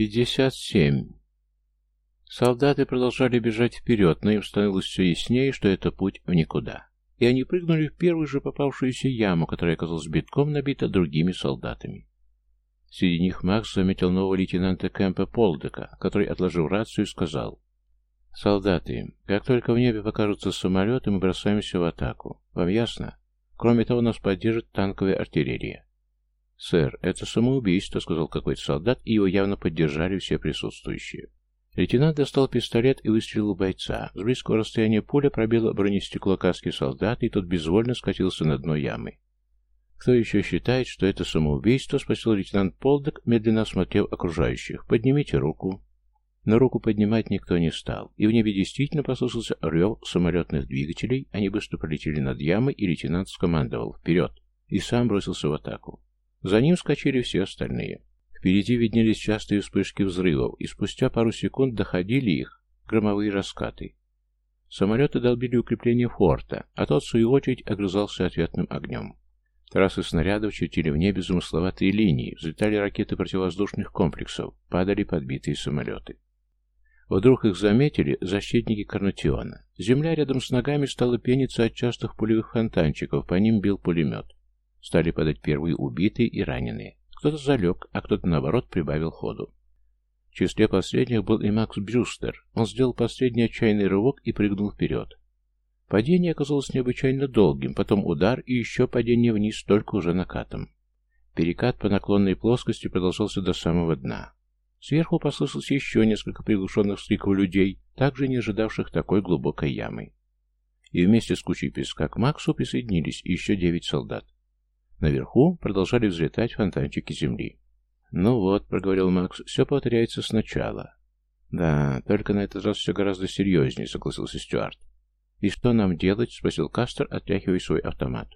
Пятьдесят семь. Солдаты продолжали бежать вперед, но им становилось все яснее, что это путь в никуда. И они прыгнули в первую же попавшуюся яму, которая оказалась битком набита другими солдатами. Среди них Макс заметил нового лейтенанта Кэмпа Полдека, который, отложил рацию, сказал «Солдаты, как только в небе покажутся самолеты, мы бросаемся в атаку. Вам ясно? Кроме того, нас поддержит танковая артиллерия. «Сэр, это самоубийство», — сказал какой-то солдат, и его явно поддержали все присутствующие. Лейтенант достал пистолет и выстрелил в бойца. С близкого расстояния пуля пробила бронестекло каски солдата, и тот безвольно скатился на дно ямы. «Кто еще считает, что это самоубийство?» — спросил лейтенант Полдек, медленно осмотрев окружающих. «Поднимите руку». Но руку поднимать никто не стал, и в небе действительно послышался рев самолетных двигателей, они быстро полетели над ямой, и лейтенант скомандовал «Вперед!» и сам бросился в атаку. За ним скачали все остальные. Впереди виднелись частые вспышки взрывов, и спустя пару секунд доходили их громовые раскаты. Самолеты долбили укрепление форта, а тот, в свою очередь, огрызался ответным огнем. Трассы снарядов чертили в небе замысловатые линии, взлетали ракеты противовоздушных комплексов, падали подбитые самолеты. Вдруг их заметили защитники Карнатиона. Земля рядом с ногами стала пениться от частых пулевых фонтанчиков, по ним бил пулемет. Стали падать первые убитые и раненые. Кто-то залег, а кто-то, наоборот, прибавил ходу. В числе последних был и Макс Брюстер. Он сделал последний отчаянный рывок и прыгнул вперед. Падение оказалось необычайно долгим, потом удар и еще падение вниз, только уже накатом. Перекат по наклонной плоскости продолжался до самого дна. Сверху послышалось еще несколько приглушенных вскриков людей, также не ожидавших такой глубокой ямы. И вместе с кучей песка к Максу присоединились еще девять солдат. Наверху продолжали взлетать фонтанчики земли. «Ну вот», — проговорил Макс, — «все повторяется сначала». «Да, только на этот раз все гораздо серьезнее», — согласился Стюарт. «И что нам делать?» — спросил Кастер, отряхивая свой автомат.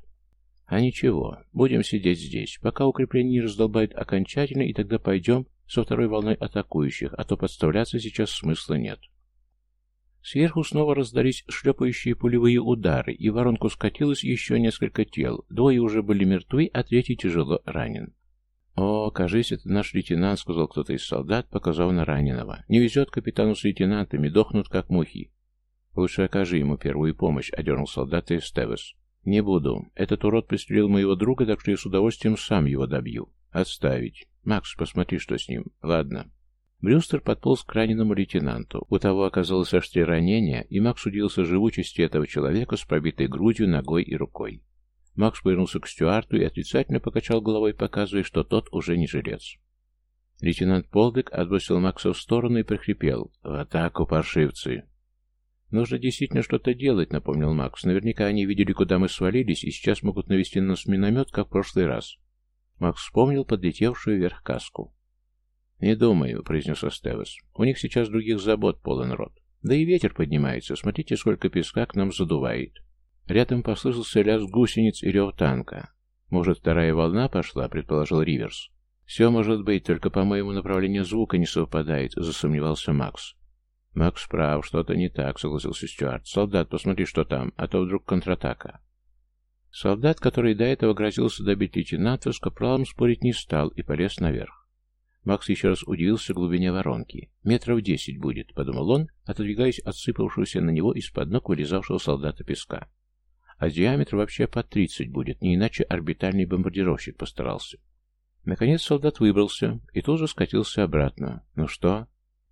«А ничего, будем сидеть здесь, пока укрепление не раздолбают окончательно, и тогда пойдем со второй волной атакующих, а то подставляться сейчас смысла нет». Сверху снова раздались шлепающие пулевые удары, и в воронку скатилось еще несколько тел. Двое уже были мертвы, а третий тяжело ранен. «О, кажись, это наш лейтенант», — сказал кто-то из солдат, показав на раненого. «Не везет капитану с лейтенантами, дохнут как мухи». «Лучше окажи ему первую помощь», — одернул солдата Эстевес. «Не буду. Этот урод пристрелил моего друга, так что я с удовольствием сам его добью. Отставить. Макс, посмотри, что с ним. Ладно». Брюстер подполз к раненому лейтенанту. У того оказалось аж три ранения, и Макс удивился живучести этого человека с пробитой грудью, ногой и рукой. Макс повернулся к Стюарту и отрицательно покачал головой, показывая, что тот уже не жилец. Лейтенант Полдек отбросил Макса в сторону и прохрипел. «В атаку, паршивцы!» «Нужно действительно что-то делать», — напомнил Макс. «Наверняка они видели, куда мы свалились, и сейчас могут навести на нас миномет, как в прошлый раз». Макс вспомнил подлетевшую вверх каску. «Не думаю», — произнес Астевес. «У них сейчас других забот полон рот. Да и ветер поднимается. Смотрите, сколько песка к нам задувает». Рядом послышался лязг гусениц и рев танка. «Может, вторая волна пошла?» — предположил Риверс. «Все может быть, только, по-моему, направление звука не совпадает», — засомневался Макс. «Макс прав, что-то не так», — согласился Стюарт. «Солдат, посмотри, что там, а то вдруг контратака». Солдат, который до этого грозился добить лейтенанта, с капралом спорить не стал и полез наверх. Макс еще раз удивился глубине воронки. «Метров десять будет», — подумал он, отодвигаясь от сыпавшегося на него из-под ног вылезавшего солдата песка. «А диаметр вообще по тридцать будет, не иначе орбитальный бомбардировщик постарался». Наконец солдат выбрался и тоже скатился обратно. «Ну что?»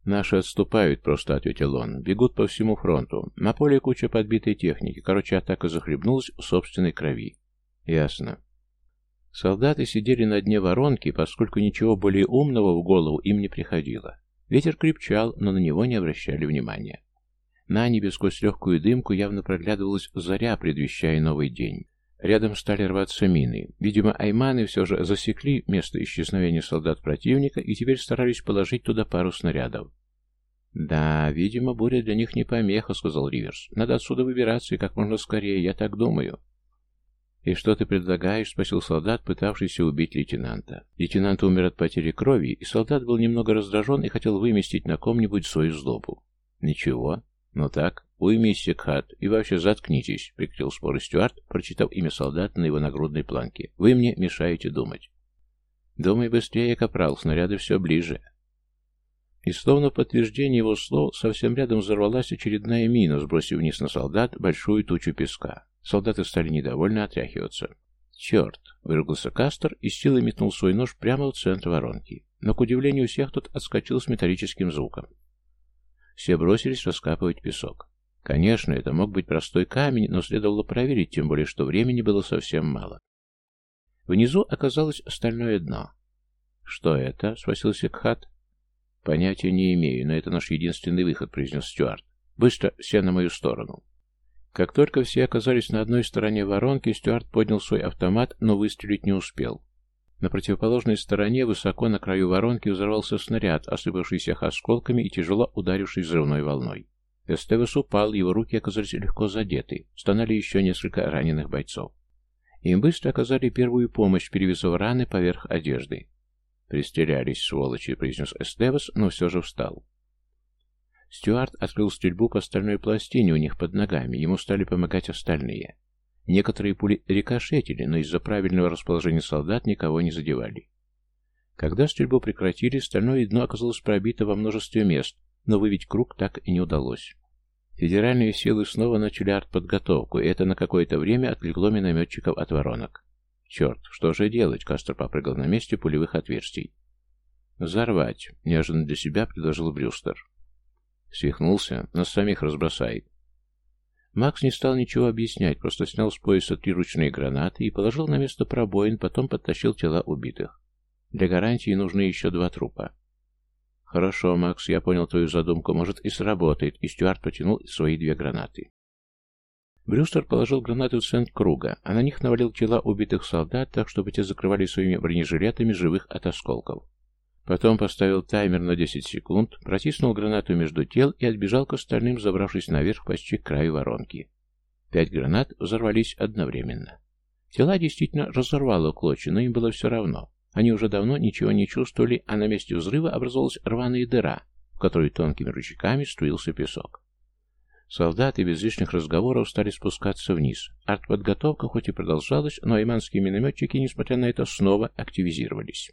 «Наши отступают», — просто ответил он. «Бегут по всему фронту. На поле куча подбитой техники. Короче, атака захлебнулась в собственной крови». «Ясно. Солдаты сидели на дне воронки, поскольку ничего более умного в голову им не приходило. Ветер крепчал, но на него не обращали внимания. На небе сквозь легкую дымку явно проглядывалась заря, предвещая новый день. Рядом стали рваться мины. Видимо, айманы все же засекли место исчезновения солдат противника и теперь старались положить туда пару снарядов. «Да, видимо, буря для них не помеха», — сказал Риверс. «Надо отсюда выбираться и как можно скорее, я так думаю». «И что ты предлагаешь?» — спросил солдат, пытавшийся убить лейтенанта. Лейтенант умер от потери крови, и солдат был немного раздражен и хотел выместить на ком-нибудь свою злобу. «Ничего. Ну так, уймись, Секхат, и вообще заткнитесь», — прикрыл споры Стюарт, прочитав имя солдата на его нагрудной планке. «Вы мне мешаете думать». «Думай быстрее, капрал, снаряды все ближе». И словно в подтверждение его слов, совсем рядом взорвалась очередная мина, сбросив вниз на солдат большую тучу песка. Солдаты стали недовольно отряхиваться. «Черт!» — выругался Кастер и силой метнул свой нож прямо в центр воронки. Но, к удивлению всех, тот отскочил с металлическим звуком. Все бросились раскапывать песок. Конечно, это мог быть простой камень, но следовало проверить, тем более, что времени было совсем мало. Внизу оказалось стальное дно. «Что это?» — спросил Секхат. «Понятия не имею, но это наш единственный выход», — произнес Стюарт. «Быстро все на мою сторону». Как только все оказались на одной стороне воронки, Стюарт поднял свой автомат, но выстрелить не успел. На противоположной стороне, высоко на краю воронки, взорвался снаряд, осыпавшийся осколками и тяжело ударивший взрывной волной. Эстевес упал, его руки оказались легко задеты, стонали еще несколько раненых бойцов. Им быстро оказали первую помощь, перевязав раны поверх одежды. «Пристрелялись, сволочи», — произнес Эстевес, но все же встал. Стюарт открыл стрельбу по стальной пластине у них под ногами, ему стали помогать остальные. Некоторые пули рикошетили, но из-за правильного расположения солдат никого не задевали. Когда стрельбу прекратили, стальное дно оказалось пробито во множестве мест, но выбить круг так и не удалось. Федеральные силы снова начали артподготовку, и это на какое-то время отвлекло минометчиков от воронок. «Черт, что же делать?» — Кастер попрыгал на месте пулевых отверстий. «Взорвать», — неожиданно для себя предложил Брюстер. Свихнулся, нас самих разбросает. Макс не стал ничего объяснять, просто снял с пояса три ручные гранаты и положил на место пробоин, потом подтащил тела убитых. Для гарантии нужны еще два трупа. «Хорошо, Макс, я понял твою задумку. Может, и сработает». И Стюарт потянул свои две гранаты. Брюстер положил гранаты в центр круга, а на них навалил тела убитых солдат, так чтобы те закрывали своими бронежилетами живых от осколков. Потом поставил таймер на 10 секунд, протиснул гранату между тел и отбежал к остальным, забравшись наверх почти к краю воронки. Пять гранат взорвались одновременно. Тела действительно разорвало клочья, но им было все равно. Они уже давно ничего не чувствовали, а на месте взрыва образовалась рваная дыра, в которой тонкими ручейками струился песок. Солдаты без лишних разговоров стали спускаться вниз. Артподготовка хоть и продолжалась, но айманские минометчики, несмотря на это, снова активизировались.